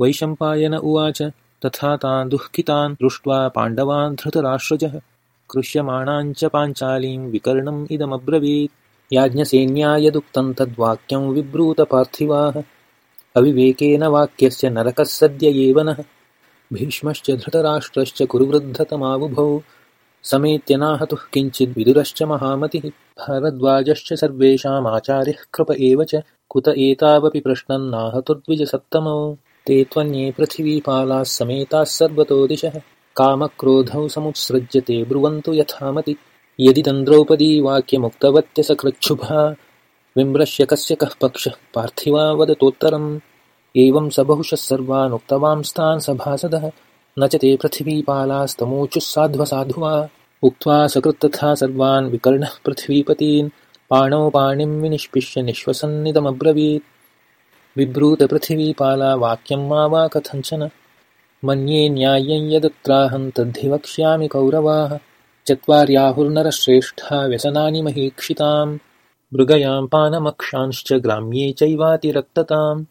वैशम्पायन उवाच तथा तान् दुःखितान् दृष्ट्वा पाण्डवान् धृतराष्ट्रजः। कृष्यमाणाञ्च पाञ्चालीं विकर्णम् इदमब्रवीत्। याज्ञसेन्या यदुक्तं तद्वाक्यं विब्रूतपार्थिवाः अविवेकेन वाक्यस्य नरकः सद्य एव नः। भीष्मश्च धृतराष्ट्रश्च कुरुवृद्धतमाबुभौ समेत्यनाहतुः किञ्चिद्विदुरश्च महामतिः। भारद्वाजश्च सर्वेषामाचार्यः कृप एव च। कुत एतावपि प्रश्नन्नाहतुर्द्विजसत्तमौ ते त्वन्ये पृथिवीपालाः समेताः सर्वतो दिशः। कामक्रोधौ समुत्सृज्य ते ब्रुवन्तु यथामति। यदि तन्द्रौपदी वाक्यमुक्तवत्यसकृच्छुभा विम्रश्य कस्य कः पक्षः पार्थिवा वदतोत्तरम्। एवं स बहुशः सर्वान् उक्तवांस्तान् सभासदः। न च ते पृथिवीपालास्तमूचुः साध्वसाधु वा उक्त्वा सकृत्तथा सर्वान् विकर्णः पृथिवीपतीन्। पाणौ पाणिं विनिष्पिष्य निःश्वसन्निदमब्रवीत् विब्रूतपृथिवीपाला वाक्यं मा वा कथञ्चन। मन्ये न्याय्यं यदत्राहं तद्धि वक्ष्यामि कौरवाः। चत्वार्याहुर्नरश्रेष्ठा व्यसनानि महीक्षितां मृगयां पानमक्षांश्च ग्राम्ये चैवातिरक्तताम्